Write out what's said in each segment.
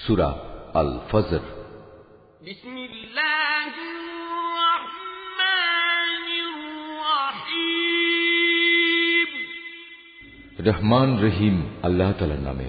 সুরা আল ফজর রহমান রহিম আল্লাহ তালার নামে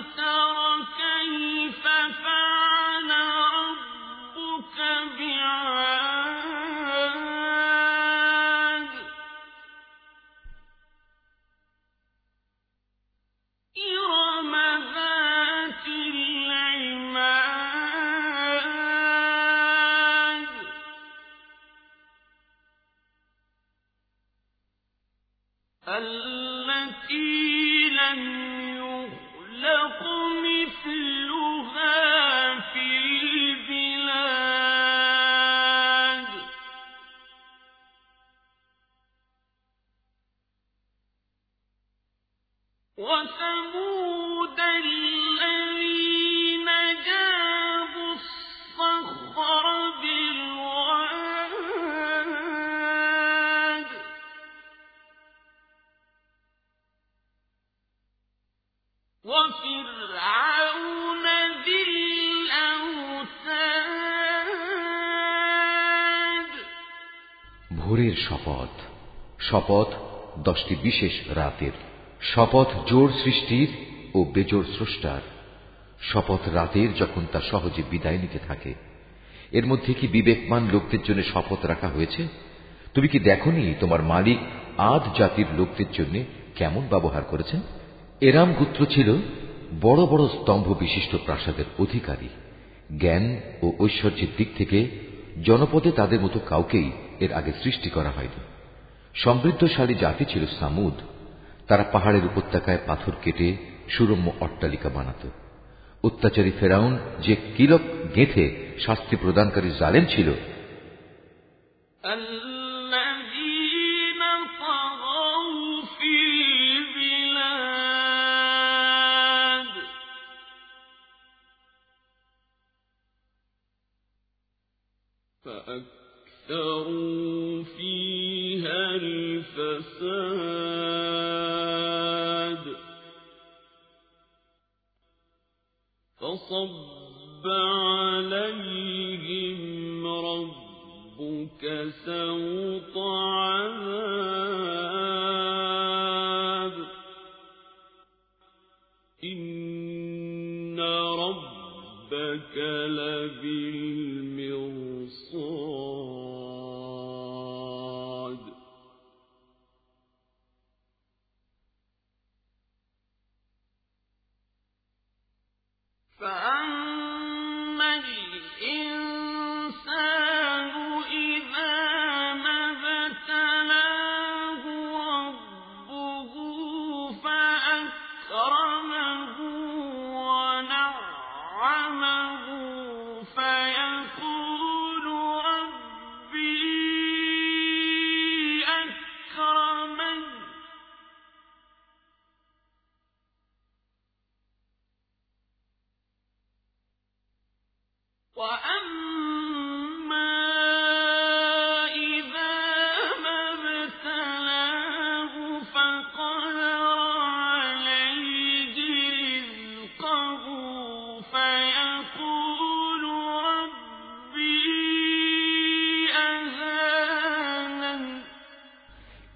ভোরের শপথ। শপথ দশটি বিশেষ রাতের। শপথ জোর সৃষ্টির ও বেজোর স্রষ্টার। শপথ রাতের যখন তা সহজে বিদায় নিতে থাকে। এর মধ্যে কি বিবেকমান লোকদের জন্য শপথ রাখা হয়েছে? তুমি কি দেখনি তোমার মালিক আদ জাতির লোকদের জন্য কেমন ব্যবহার করেছেন? এরাম গুত্র ছিল বড় বড় স্তম্ভ বিশিষ্ট প্রাসাদের অধিকারী, জ্ঞান ও ঐশ্বর্যের দিক থেকে জনপদে তাদের মতো কাউকেই এর আগে সৃষ্টি করা হয়নি। সমৃদ্ধশালী জাতি ছিল সামুদ। তারা পাহাড়ের উপত্যকায় পাথর কেটে সুরম্য অট্টালিকা বানাত। অত্যাচারী ফেরাউন যে কিলক গেঁথে শাস্তি প্রদানকারী জালেম ছিল। فأكثروا فيها الفساد فصب عليهم ربك سوط عذاب إن ربك لبالمرصاد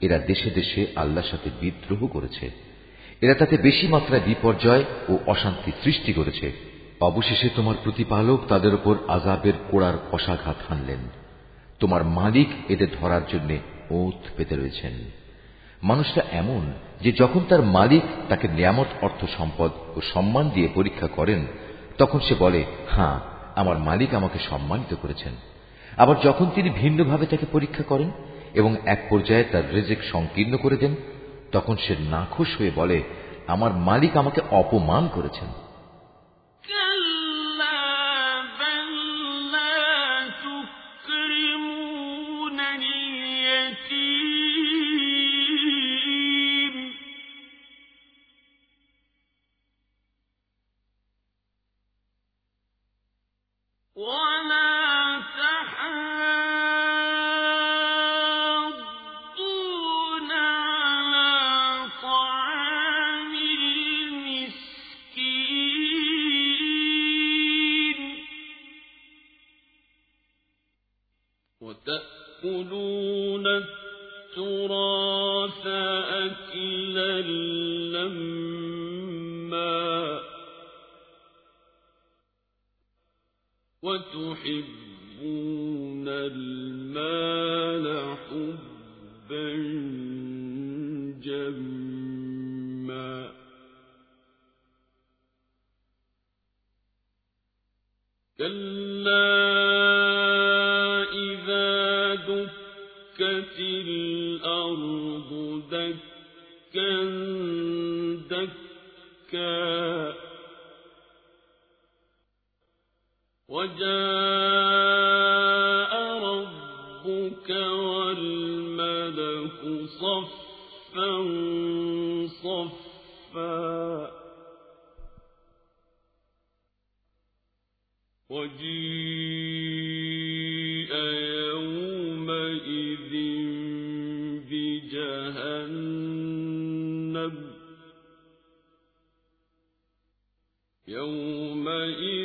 এরা দেশে দেশে আল্লাহর সাথে বিদ্রোহ করেছে। এরা তাতে বেশি মাত্রায় বিপর্যয় ও অশান্তি সৃষ্টি করেছে। অবশেষে তোমার প্রতিপালক তাদের উপর আজাবের কোড়ার কষাঘাত হানলেন। তোমার মালিক এদের ধরার জন্য ওঁত পেতে রয়েছেন। মানুষটা এমন যে যখন তার মালিক তাকে নিয়ামত, অর্থ, সম্পদ ও সম্মান দিয়ে পরীক্ষা করেন, তখন সে বলে হ্যাঁ আমার মালিক আমাকে সম্মানিত করেছেন। আবার যখন তিনি ভিন্নভাবে তাকে পরীক্ষা করেন এবং এক পর্যায়ে তার রেজেক সংকীর্ণ করে দেন, তখন সে নাখুশ হয়ে বলে, আমার মালিক আমাকে অপমান করেছেন। وتحبون المال حبا جما. كلا دكت الأرض وجاء ربك والملك صفا صفا وجيء يومئذ بجهنم يومئذ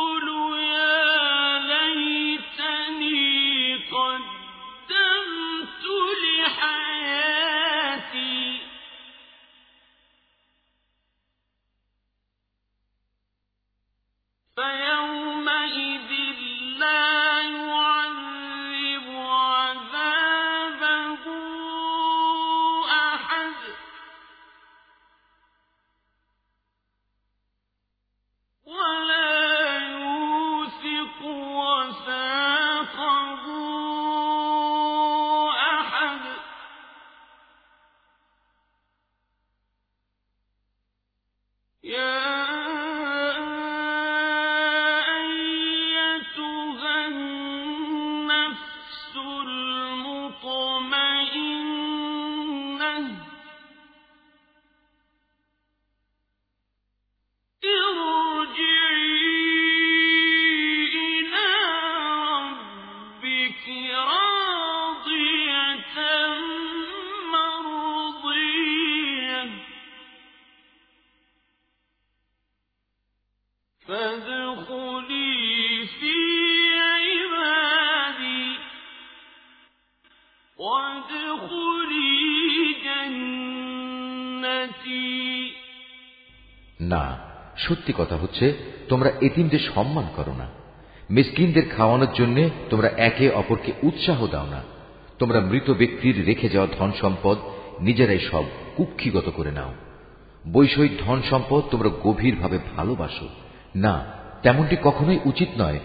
না, সত্যি কথা হচ্ছে, তোমরা এতিমদের সম্মান করো না। মিসকিনদের খাওয়ানোর জন্য তোমরা একে অপরকে উৎসাহ দাও না। তোমরা মৃত ব্যক্তির রেখে যাওয়া ধন সম্পদ নিজেরাই সব কুক্ষিগত করে নাও। বৈষয়িক ধন সম্পদ তোমরা গভীরভাবে ভালোবাসো। না, তেমনটি কখনোই উচিত নয়।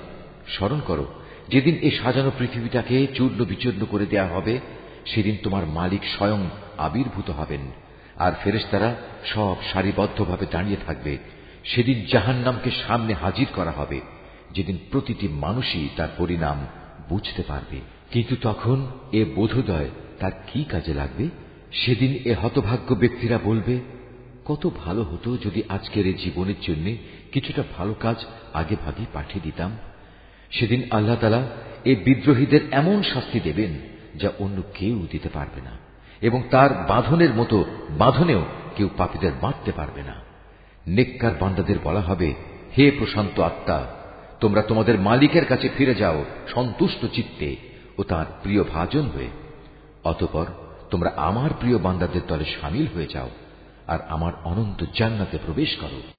স্মরণ করো, যেদিন এই সাজানো পৃথিবীটাকে চূর্ণ বিচূর্ণ করে দেয়া হবে, সেদিন তোমার মালিক স্বয়ং আবির্ভূত হবেন। আর ফেরেশতারা সব সারিবদ্ধভাবে দাঁড়িয়ে থাকবে। সেদিন জাহান্নামকে সামনে হাজির করা হবে। যেদিন প্রতিটি মানুষই তার পরিণাম বুঝতে পারবে। কিন্তু তখন এ বোধোদয় তার কি কাজে লাগবে? সেদিন এ হতভাগ্য ব্যক্তিরা বলবে, কত ভালো হতো যদি আজকের এই জীবনের জন্য কিছুটা ভালো কাজ আগে ভাগে পাঠিয়ে দিতাম। সেদিন আল্লাহ তালা বিদ্রোহীদের এমন শাস্তি দেবেন যা অন্য কেউ দিতে পারবে না। এবং তার বাঁধনের মতো বাঁধনেও কেউ পাপীদের বাঁধতে পারবে না। নেককার বান্দাদের বলা হবে, হে প্রশান্ত আত্মা, তোমরা তোমাদের মালিকের কাছে ফিরে যাও সন্তুষ্ট চিত্তে ও তার প্রিয় ভাজন হয়ে। অতপর তোমরা আমার প্রিয় বান্দাদের দলে সামিল হয়ে যাও আর আমার অনন্ত জান্নাতে প্রবেশ করো।